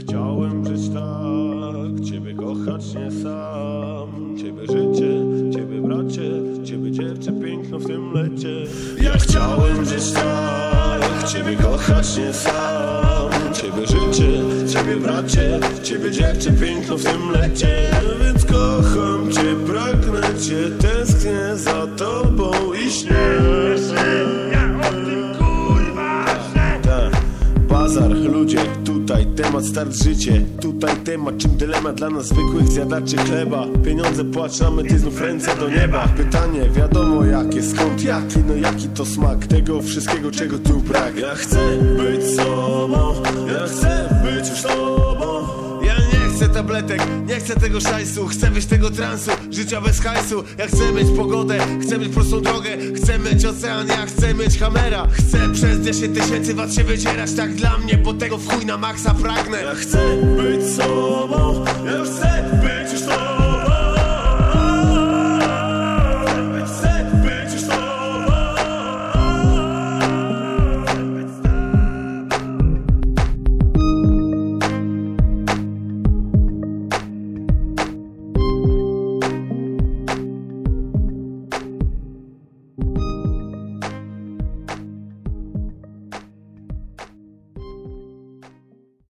chciałem żyć tak, Ciebie kochać nie sam. Ciebie życie, Ciebie bracie, Ciebie dziewczę piękno w tym lecie. Ja chciałem żyć tak, Ciebie kochać nie sam. Ciebie życie, Ciebie bracie, Ciebie dziewczę piękno w tym lecie. Więc kocham Cię, pragnę Cię, tęsknię za Tobą i śnię. Bazar, ludzie, tutaj temat start życie. Tutaj temat, czym dylemat dla nas zwykłych zjadaczy chleba. Pieniądze płaczamy, ty znów ręce do nieba. Pytanie, wiadomo jakie, skąd jaki, no jaki to smak Tego wszystkiego, czego tu brak. Ja chcę być sobą, ja chcę tabletek, nie chcę tego szajsu Chcę być tego transu, życia bez hajsu. Ja chcę mieć pogodę, chcę mieć prostą drogę. Chcę mieć ocean, ja chcę mieć kamera Chcę przez 10 tysięcy wat się wycierać Tak dla mnie, bo tego w chuj na maksa pragnę. Ja chcę być